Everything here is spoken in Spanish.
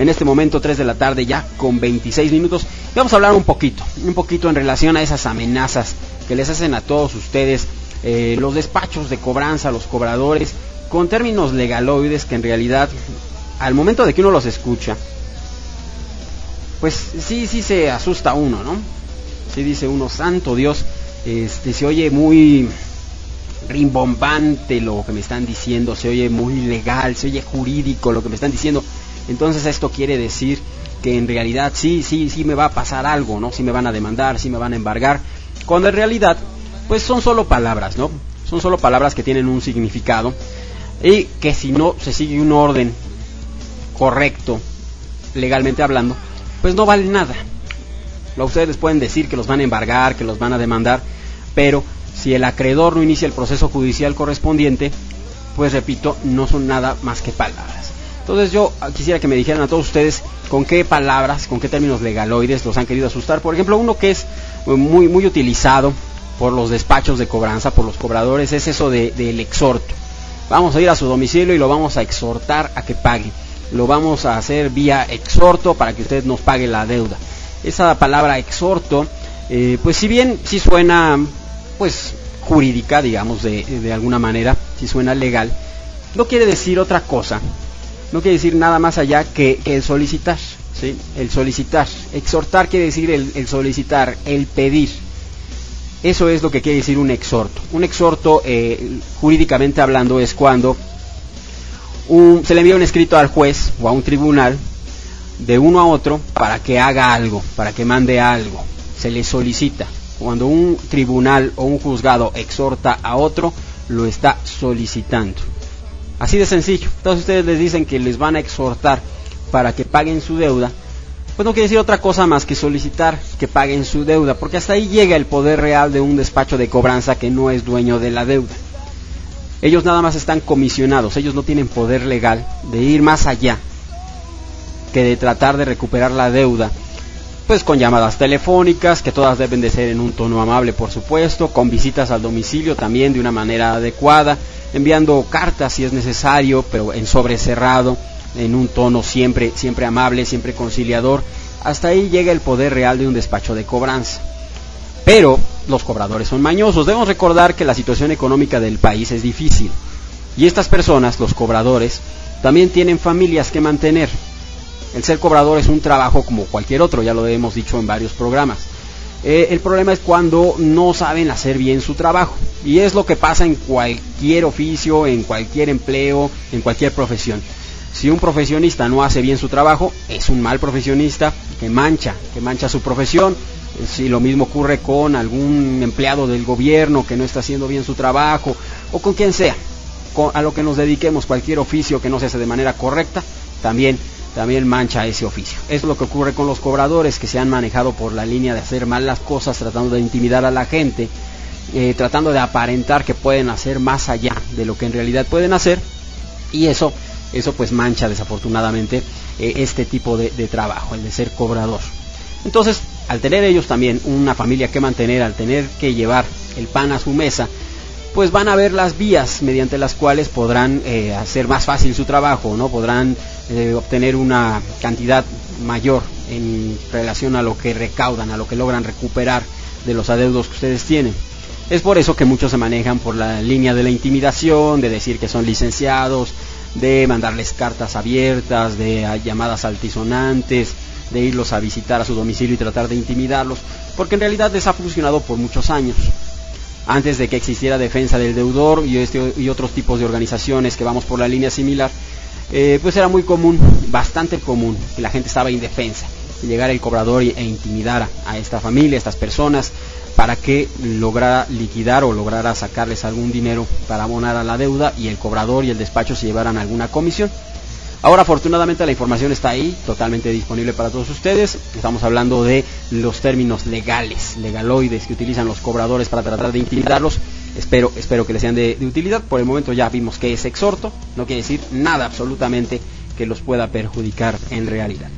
En este momento 3 de la tarde ya con 26 minutos. Y vamos a hablar un poquito, un poquito en relación a esas amenazas que les hacen a todos ustedes eh, los despachos de cobranza, los cobradores, con términos legaloides que en realidad al momento de que uno los escucha, pues sí, sí se asusta uno, ¿no? Sí dice uno, santo Dios, este, se oye muy rimbombante lo que me están diciendo, se oye muy legal, se oye jurídico lo que me están diciendo. Entonces esto quiere decir que en realidad sí, sí, sí me va a pasar algo, ¿no? Sí me van a demandar, sí me van a embargar. Cuando en realidad, pues son solo palabras, ¿no? Son solo palabras que tienen un significado y que si no se sigue un orden correcto, legalmente hablando, pues no vale nada. Ustedes pueden decir que los van a embargar, que los van a demandar, pero si el acreedor no inicia el proceso judicial correspondiente, pues repito, no son nada más que palabras. Entonces yo quisiera que me dijeran a todos ustedes con qué palabras, con qué términos legaloides los han querido asustar. Por ejemplo, uno que es muy, muy utilizado por los despachos de cobranza, por los cobradores, es eso del de, exhorto. Vamos a ir a su domicilio y lo vamos a exhortar a que pague lo vamos a hacer vía exhorto para que usted nos pague la deuda. Esa palabra exhorto, eh, pues si bien si suena pues jurídica, digamos, de, de alguna manera, si suena legal, no quiere decir otra cosa, no quiere decir nada más allá que el solicitar, ¿sí? El solicitar. Exhortar quiere decir el, el solicitar, el pedir. Eso es lo que quiere decir un exhorto. Un exhorto, eh, jurídicamente hablando, es cuando se le envía un escrito al juez o a un tribunal de uno a otro para que haga algo, para que mande algo. Se le solicita. Cuando un tribunal o un juzgado exhorta a otro, lo está solicitando. Así de sencillo. Entonces ustedes les dicen que les van a exhortar para que paguen su deuda. Pues no quiere decir otra cosa más que solicitar que paguen su deuda, porque hasta ahí llega el poder real de un despacho de cobranza que no es dueño de la deuda. Ellos nada más están comisionados, ellos no tienen poder legal de ir más allá que de tratar de recuperar la deuda, pues con llamadas telefónicas, que todas deben de ser en un tono amable, por supuesto, con visitas al domicilio también de una manera adecuada, enviando cartas si es necesario, pero en sobre cerrado, en un tono siempre, siempre amable, siempre conciliador. Hasta ahí llega el poder real de un despacho de cobranza. Pero los cobradores son mañosos. Debemos recordar que la situación económica del país es difícil. Y estas personas, los cobradores, también tienen familias que mantener. El ser cobrador es un trabajo como cualquier otro, ya lo hemos dicho en varios programas. Eh, el problema es cuando no saben hacer bien su trabajo. Y es lo que pasa en cualquier oficio, en cualquier empleo, en cualquier profesión. Si un profesionista no hace bien su trabajo, es un mal profesionista que mancha, que mancha su profesión, si lo mismo ocurre con algún empleado del gobierno que no está haciendo bien su trabajo o con quien sea, a lo que nos dediquemos, cualquier oficio que no se hace de manera correcta, también también mancha ese oficio. Es lo que ocurre con los cobradores que se han manejado por la línea de hacer mal las cosas, tratando de intimidar a la gente, eh, tratando de aparentar que pueden hacer más allá de lo que en realidad pueden hacer, y eso, eso pues mancha desafortunadamente eh, este tipo de trabajo, el de ser cobrador. Entonces, al tener ellos también una familia que mantener, al tener que llevar el pan a su mesa, pues van a ver las vías mediante las cuales podrán eh, hacer más fácil su trabajo, ¿no? Podrán obtener una cantidad mayor en relación a lo que recaudan, a lo que logran recuperar de los adeudos que ustedes tienen. Es por eso que muchos se manejan por la línea de la intimidación, de decir que son licenciados, de mandarles cartas abiertas, de llamadas altisonantes, de irlos a visitar a su domicilio y tratar de intimidarlos, porque en realidad les ha funcionado por muchos años. Antes de que existiera defensa del deudor y, este, otros tipos de organizaciones que vamos por la línea similar, eh, pues era muy común, bastante común, que la gente estaba indefensa, llegara el cobrador e intimidara a esta familia, a estas personas, para que lograra liquidar o lograra sacarles algún dinero para abonar a la deuda y el cobrador y el despacho se llevaran alguna comisión. Ahora afortunadamente la información está ahí, totalmente disponible para todos ustedes. Estamos hablando de los términos legales, legaloides que utilizan los cobradores para tratar de intimidarlos. Espero, espero que les sean de, de utilidad. Por el momento ya vimos que es exhorto, no quiere decir nada absolutamente que los pueda perjudicar en realidad.